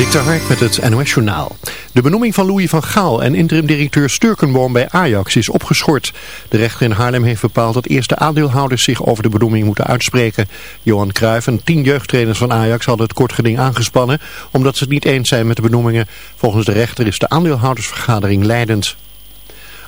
Dikter Hark met het NOS Journaal. De benoeming van Louis van Gaal en interim-directeur Sturkenboom bij Ajax is opgeschort. De rechter in Haarlem heeft bepaald dat eerst de aandeelhouders zich over de benoeming moeten uitspreken. Johan Cruijff en tien jeugdtrainers van Ajax hadden het kort geding aangespannen... omdat ze het niet eens zijn met de benoemingen. Volgens de rechter is de aandeelhoudersvergadering leidend.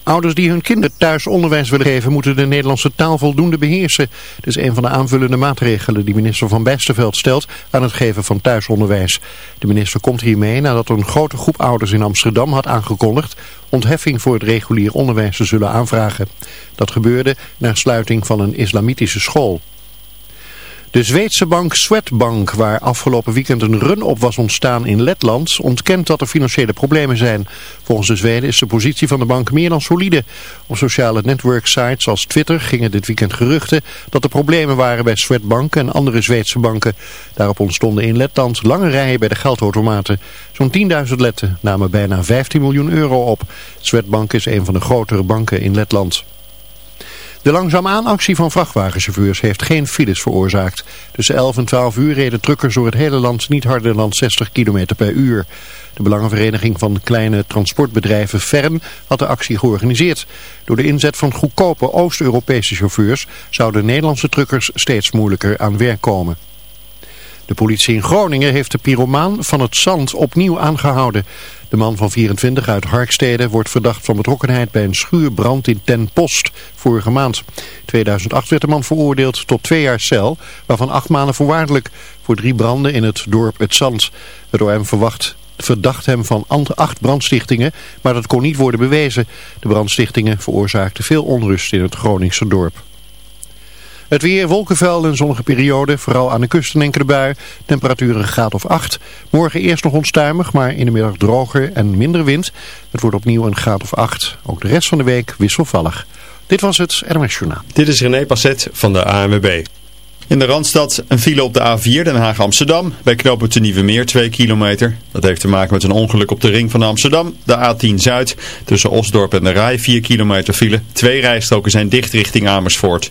Ouders die hun kinderen thuis onderwijs willen geven moeten de Nederlandse taal voldoende beheersen. Dit is een van de aanvullende maatregelen die minister Van Bijsterveld stelt aan het geven van thuisonderwijs. De minister komt hiermee nadat een grote groep ouders in Amsterdam had aangekondigd ontheffing voor het regulier onderwijs te zullen aanvragen. Dat gebeurde na sluiting van een islamitische school. De Zweedse bank Swedbank, waar afgelopen weekend een run op was ontstaan in Letland, ontkent dat er financiële problemen zijn. Volgens de Zweden is de positie van de bank meer dan solide. Op sociale networksites als Twitter gingen dit weekend geruchten dat er problemen waren bij Swedbank en andere Zweedse banken. Daarop ontstonden in Letland lange rijen bij de geldautomaten. Zo'n 10.000 letten namen bijna 15 miljoen euro op. Swedbank is een van de grotere banken in Letland. De langzaamaan actie van vrachtwagenchauffeurs heeft geen files veroorzaakt. Tussen 11 en 12 uur reden truckers door het hele land niet harder dan 60 km per uur. De Belangenvereniging van kleine transportbedrijven FERM had de actie georganiseerd. Door de inzet van goedkope Oost-Europese chauffeurs zouden Nederlandse truckers steeds moeilijker aan werk komen. De politie in Groningen heeft de pyromaan van het zand opnieuw aangehouden. De man van 24 uit Harkstede wordt verdacht van betrokkenheid bij een schuurbrand in Ten Post vorige maand. 2008 werd de man veroordeeld tot twee jaar cel, waarvan acht maanden voorwaardelijk voor drie branden in het dorp Het Zand. Het OM verwacht verdacht hem van acht brandstichtingen, maar dat kon niet worden bewezen. De brandstichtingen veroorzaakten veel onrust in het Groningse dorp. Het weer, wolkenvelden en zonnige periode, vooral aan de kust een enkele bui. Temperatuur een graad of 8. Morgen eerst nog onstuimig, maar in de middag droger en minder wind. Het wordt opnieuw een graad of 8. Ook de rest van de week wisselvallig. Dit was het NMS Journaal. Dit is René Passet van de ANWB. In de Randstad een file op de A4 Den Haag-Amsterdam. Bij knopen te Nieuwe Meer 2 kilometer. Dat heeft te maken met een ongeluk op de ring van Amsterdam. De A10 Zuid tussen Osdorp en de Rij 4 kilometer file. Twee rijstroken zijn dicht richting Amersfoort.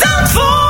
征途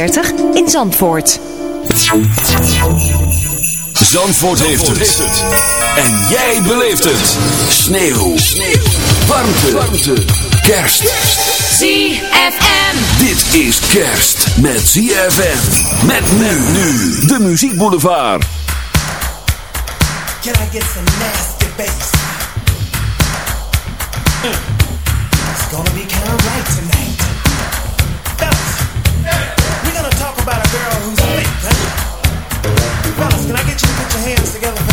in Zandvoort. Zandvoort heeft het. En jij beleeft het. Sneeuw. Sneeuw. Warmte. Warmte. Kerst. ZFM. Dit is kerst met ZFM. Met men nu. De Muziek Boulevard. Can I get some nasty bass? It's gonna be kind of right tonight. Can I get you to put your hands together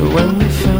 So when we found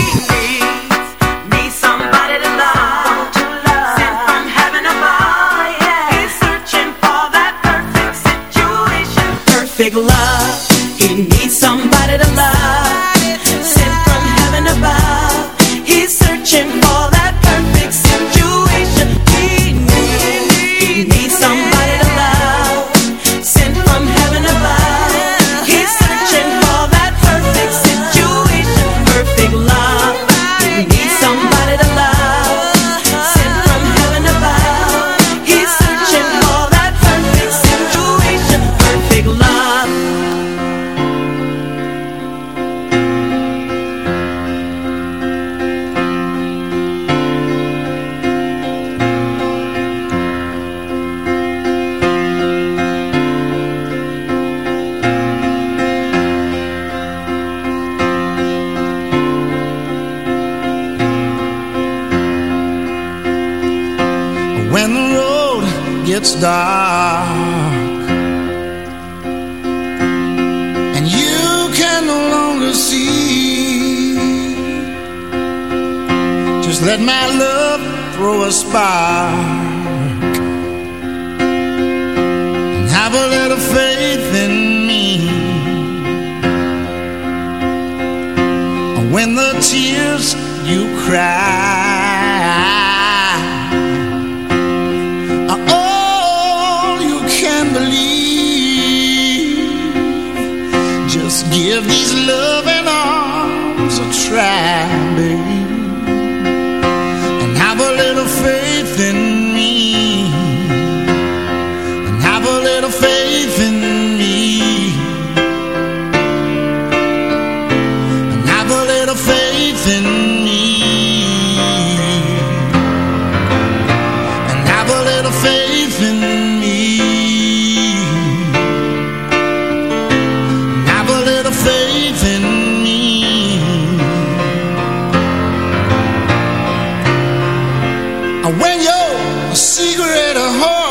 And when your cigarette a whore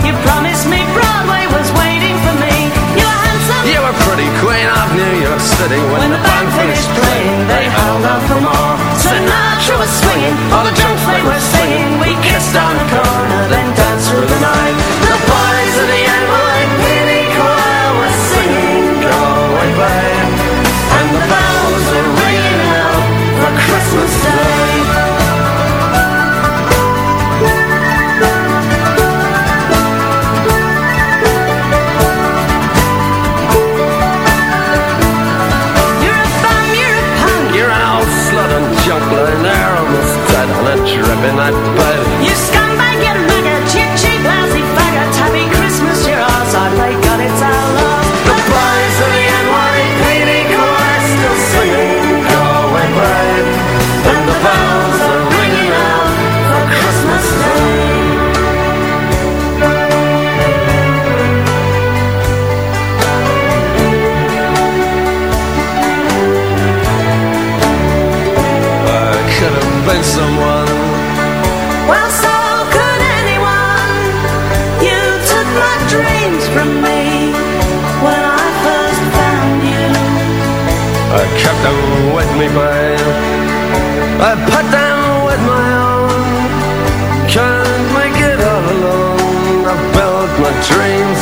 swinging, all the junk flag was singing. We kissed on the midnight kept them with me, babe. I put them with my own. Can't make it all alone. I built my dreams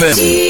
ZFM.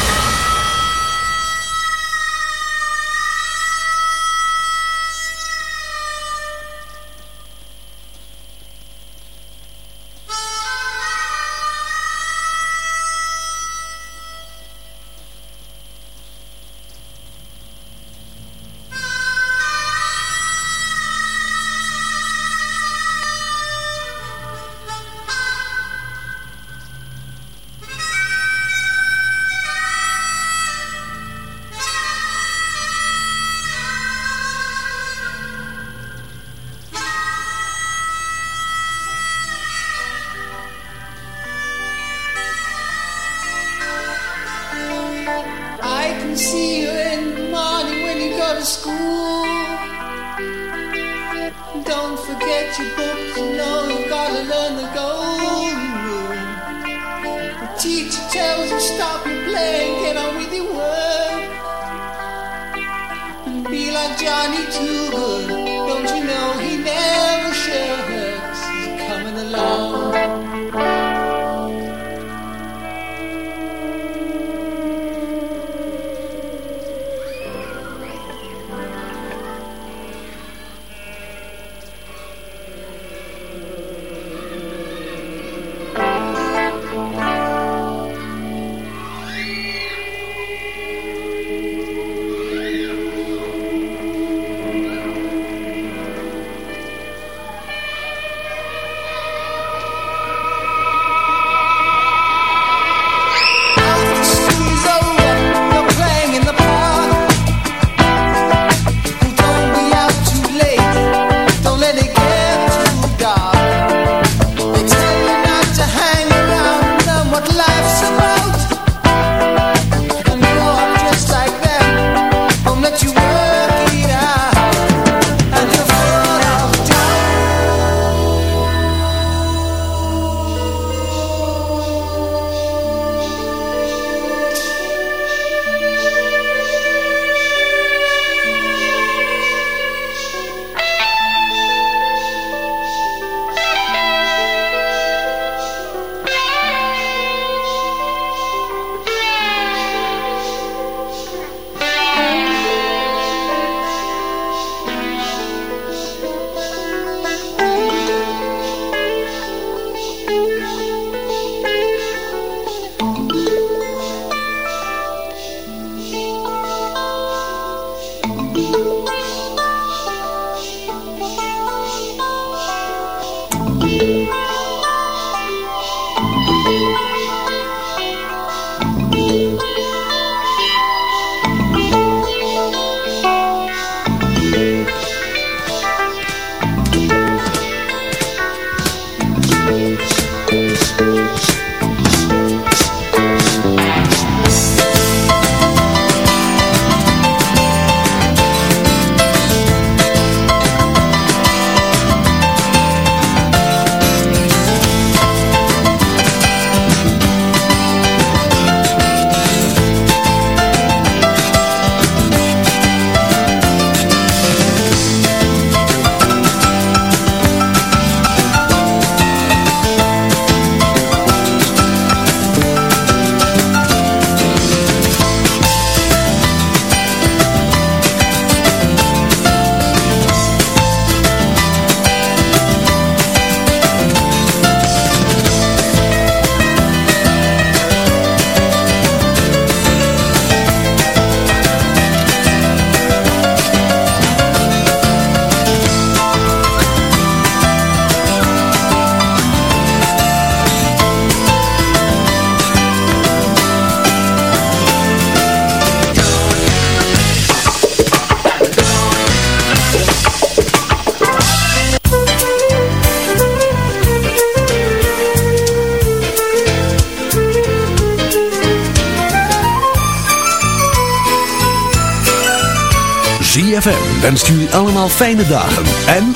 Don't your books, you know you gotta learn the golden rule. The teacher tells you stop your playing, get on with your work. And be like Johnny Too Good. Fijne dagen en...